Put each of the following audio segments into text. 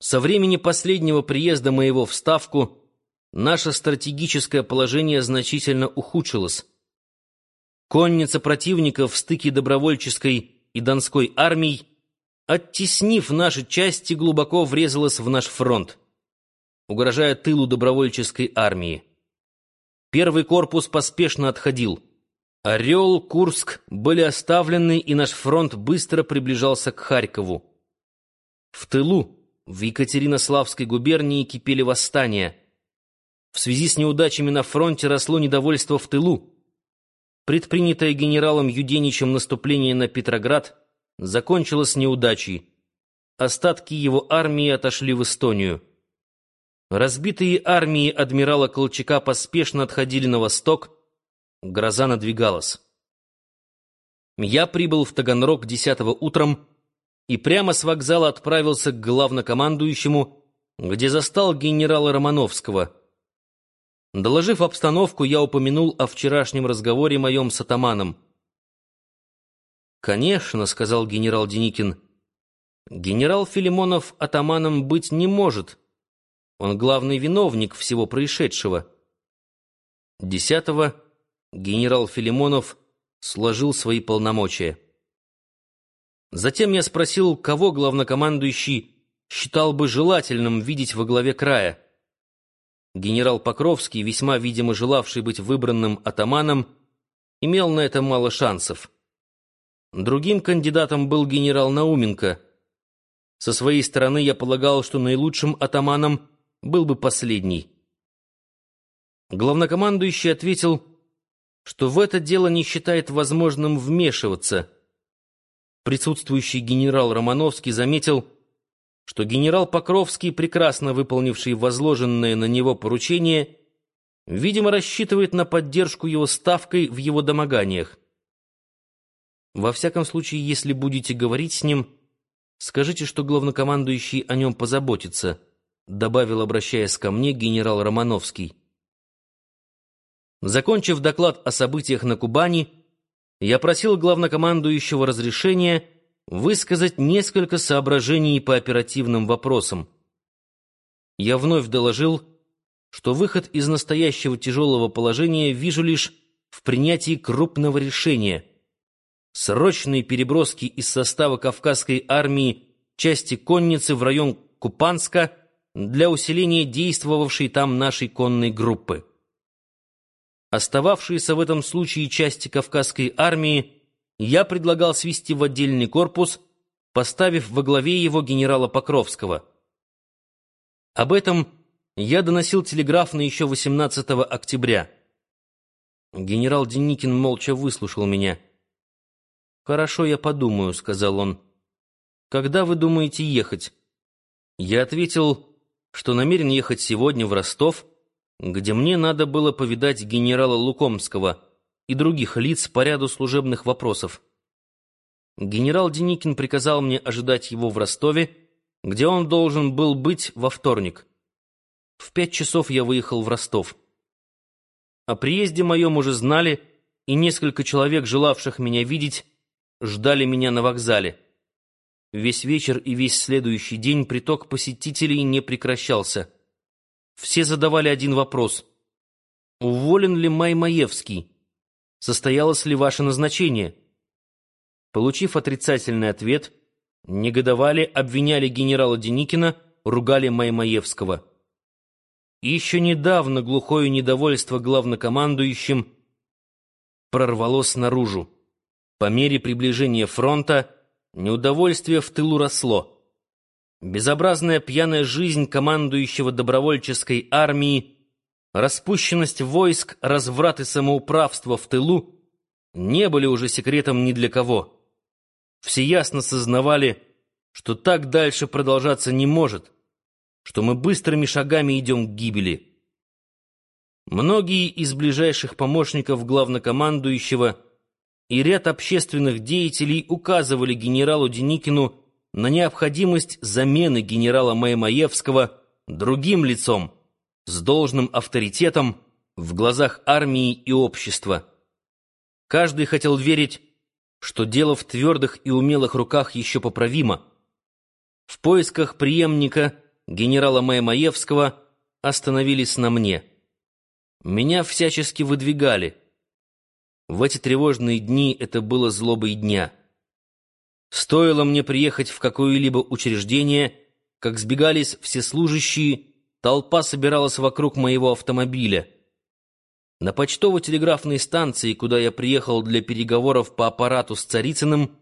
Со времени последнего приезда моего в Ставку наше стратегическое положение значительно ухудшилось. Конница противника в стыке добровольческой и донской армий, оттеснив наши части, глубоко врезалась в наш фронт, угрожая тылу добровольческой армии. Первый корпус поспешно отходил. Орел, Курск были оставлены, и наш фронт быстро приближался к Харькову. В тылу в Екатеринославской губернии кипели восстания. В связи с неудачами на фронте росло недовольство в тылу. Предпринятое генералом Юденичем наступление на Петроград закончилось неудачей. Остатки его армии отошли в Эстонию. Разбитые армии адмирала Колчака поспешно отходили на восток, гроза надвигалась. Я прибыл в Таганрог 10 утром, и прямо с вокзала отправился к главнокомандующему, где застал генерала Романовского. Доложив обстановку, я упомянул о вчерашнем разговоре моем с атаманом. «Конечно», — сказал генерал Деникин, — «генерал Филимонов атаманом быть не может. Он главный виновник всего происшедшего». Десятого генерал Филимонов сложил свои полномочия. Затем я спросил, кого главнокомандующий считал бы желательным видеть во главе края. Генерал Покровский, весьма, видимо, желавший быть выбранным атаманом, имел на это мало шансов. Другим кандидатом был генерал Науменко. Со своей стороны я полагал, что наилучшим атаманом был бы последний. Главнокомандующий ответил, что в это дело не считает возможным вмешиваться — присутствующий генерал Романовский заметил, что генерал Покровский, прекрасно выполнивший возложенное на него поручение, видимо, рассчитывает на поддержку его ставкой в его домоганиях. Во всяком случае, если будете говорить с ним, скажите, что главнокомандующий о нем позаботится, добавил, обращаясь ко мне, генерал Романовский. Закончив доклад о событиях на Кубани, я просил главнокомандующего разрешения высказать несколько соображений по оперативным вопросам. Я вновь доложил, что выход из настоящего тяжелого положения вижу лишь в принятии крупного решения — срочной переброски из состава Кавказской армии части конницы в район Купанска для усиления действовавшей там нашей конной группы. Остававшиеся в этом случае части Кавказской армии я предлагал свести в отдельный корпус, поставив во главе его генерала Покровского. Об этом я доносил телеграфно еще 18 октября. Генерал Деникин молча выслушал меня. «Хорошо, я подумаю», — сказал он. «Когда вы думаете ехать?» Я ответил, что намерен ехать сегодня в Ростов, — где мне надо было повидать генерала Лукомского и других лиц по ряду служебных вопросов. Генерал Деникин приказал мне ожидать его в Ростове, где он должен был быть во вторник. В пять часов я выехал в Ростов. О приезде моем уже знали, и несколько человек, желавших меня видеть, ждали меня на вокзале. Весь вечер и весь следующий день приток посетителей не прекращался. Все задавали один вопрос. Уволен ли Маймаевский? Состоялось ли ваше назначение? Получив отрицательный ответ, негодовали, обвиняли генерала Деникина, ругали Маймаевского. Еще недавно глухое недовольство главнокомандующим прорвалось наружу. По мере приближения фронта неудовольствие в тылу росло. Безобразная пьяная жизнь командующего добровольческой армии, распущенность войск, разврат и самоуправство в тылу не были уже секретом ни для кого. Все ясно сознавали, что так дальше продолжаться не может, что мы быстрыми шагами идем к гибели. Многие из ближайших помощников главнокомандующего и ряд общественных деятелей указывали генералу Деникину на необходимость замены генерала Маймаевского другим лицом, с должным авторитетом в глазах армии и общества. Каждый хотел верить, что дело в твердых и умелых руках еще поправимо. В поисках преемника генерала Маймаевского остановились на мне. Меня всячески выдвигали. В эти тревожные дни это было злобой дня. Стоило мне приехать в какое-либо учреждение, как сбегались все служащие, толпа собиралась вокруг моего автомобиля. На почтово-телеграфной станции, куда я приехал для переговоров по аппарату с Царицыным,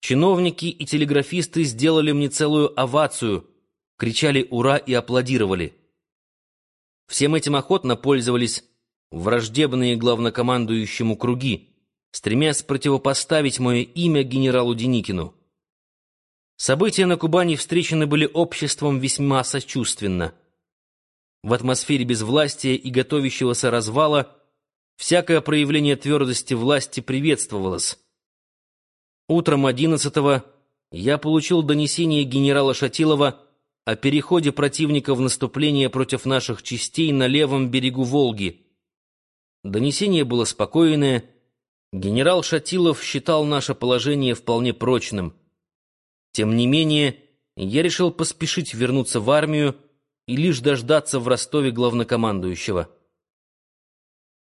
чиновники и телеграфисты сделали мне целую овацию, кричали «Ура!» и аплодировали. Всем этим охотно пользовались враждебные главнокомандующему круги, стремясь противопоставить мое имя генералу Деникину. События на Кубани встречены были обществом весьма сочувственно. В атмосфере безвластия и готовящегося развала всякое проявление твердости власти приветствовалось. Утром 11-го я получил донесение генерала Шатилова о переходе противника в наступление против наших частей на левом берегу Волги. Донесение было спокойное. Генерал Шатилов считал наше положение вполне прочным. Тем не менее, я решил поспешить вернуться в армию и лишь дождаться в Ростове главнокомандующего.